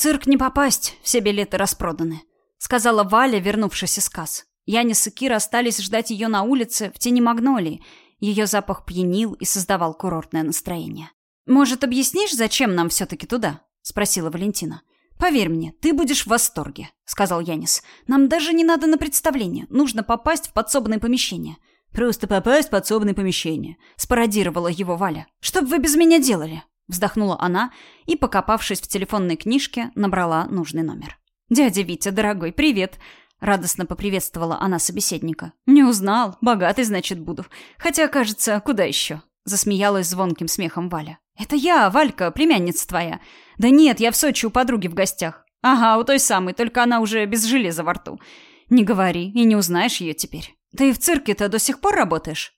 цирк не попасть, все билеты распроданы», — сказала Валя, вернувшись из касс. Янис и Кира остались ждать ее на улице в тени магнолии. Ее запах пьянил и создавал курортное настроение. «Может, объяснишь, зачем нам все-таки туда?» — спросила Валентина. «Поверь мне, ты будешь в восторге», — сказал Янис. «Нам даже не надо на представление. Нужно попасть в подсобное помещение». «Просто попасть в подсобное помещение», — спародировала его Валя. «Что бы вы без меня делали?» Вздохнула она и, покопавшись в телефонной книжке, набрала нужный номер. «Дядя Витя, дорогой, привет!» Радостно поприветствовала она собеседника. «Не узнал. Богатый, значит, буду. Хотя, кажется, куда еще?» Засмеялась звонким смехом Валя. «Это я, Валька, племянница твоя. Да нет, я в Сочи у подруги в гостях. Ага, у той самой, только она уже без железа во рту. Не говори, и не узнаешь ее теперь. Ты в цирке-то до сих пор работаешь?»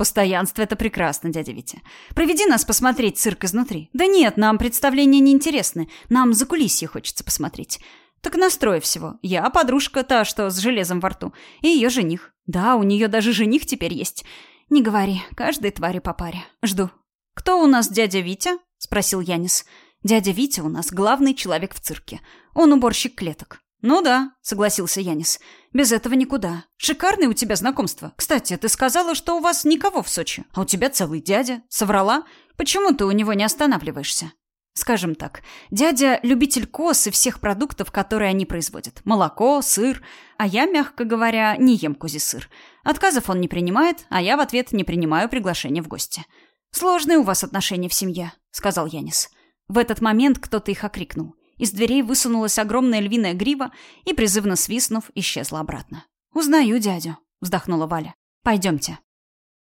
«Постоянство — это прекрасно, дядя Витя. Проведи нас посмотреть цирк изнутри. Да нет, нам представления не интересны. Нам за кулисье хочется посмотреть. Так настрой всего. Я подружка та, что с железом во рту. И ее жених. Да, у нее даже жених теперь есть. Не говори, каждой твари по паре. Жду. Кто у нас дядя Витя? Спросил Янис. Дядя Витя у нас главный человек в цирке. Он уборщик клеток. «Ну да», — согласился Янис. «Без этого никуда. Шикарное у тебя знакомство. Кстати, ты сказала, что у вас никого в Сочи, а у тебя целый дядя. Соврала? Почему ты у него не останавливаешься?» Скажем так, дядя – любитель коз и всех продуктов, которые они производят. Молоко, сыр. А я, мягко говоря, не ем козий сыр. Отказов он не принимает, а я в ответ не принимаю приглашение в гости. «Сложные у вас отношения в семье», – сказал Янис. В этот момент кто-то их окрикнул. Из дверей высунулась огромная львиная грива и, призывно свистнув, исчезла обратно. «Узнаю дядю», – вздохнула Валя. «Пойдемте».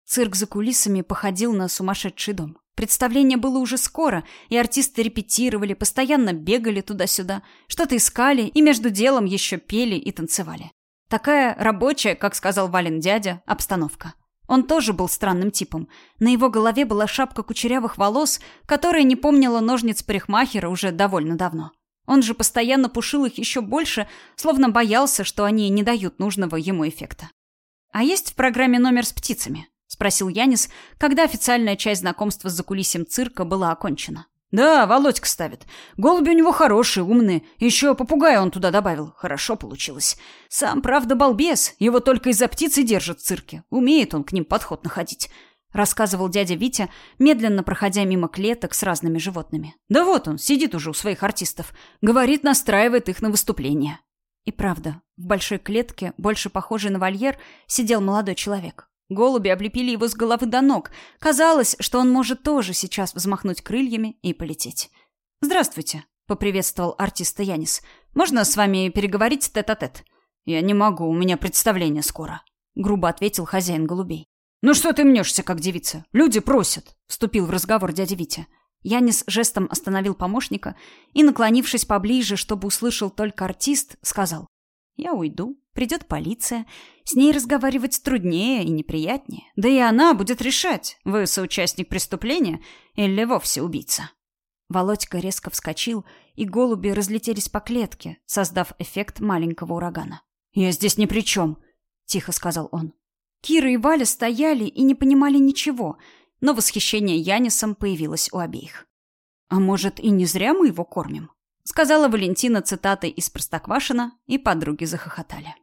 Цирк за кулисами походил на сумасшедший дом. Представление было уже скоро, и артисты репетировали, постоянно бегали туда-сюда, что-то искали и между делом еще пели и танцевали. Такая рабочая, как сказал Вален дядя, обстановка. Он тоже был странным типом. На его голове была шапка кучерявых волос, которая не помнила ножниц парикмахера уже довольно давно. Он же постоянно пушил их еще больше, словно боялся, что они не дают нужного ему эффекта. А есть в программе номер с птицами? спросил Янис, когда официальная часть знакомства с закулисьем цирка была окончена. «Да, Володька ставит. Голуби у него хорошие, умные. Еще попугая он туда добавил. Хорошо получилось. Сам, правда, балбес. Его только из-за птицы держат в цирке. Умеет он к ним подход находить», — рассказывал дядя Витя, медленно проходя мимо клеток с разными животными. «Да вот он, сидит уже у своих артистов. Говорит, настраивает их на выступление». И правда, в большой клетке, больше похожей на вольер, сидел молодой человек. Голуби облепили его с головы до ног. Казалось, что он может тоже сейчас взмахнуть крыльями и полететь. «Здравствуйте», — поприветствовал артиста Янис. «Можно с вами переговорить тет-а-тет?» -тет? «Я не могу, у меня представление скоро», — грубо ответил хозяин голубей. «Ну что ты мнешься, как девица? Люди просят», — вступил в разговор дядя Витя. Янис жестом остановил помощника и, наклонившись поближе, чтобы услышал только артист, сказал. «Я уйду. Придет полиция. С ней разговаривать труднее и неприятнее. Да и она будет решать, вы соучастник преступления или вовсе убийца. Володька резко вскочил, и голуби разлетелись по клетке, создав эффект маленького урагана. «Я здесь ни при чем», — тихо сказал он. Кира и Валя стояли и не понимали ничего, но восхищение Янисом появилось у обеих. «А может, и не зря мы его кормим?» — сказала Валентина цитатой из Простоквашина, и подруги захохотали.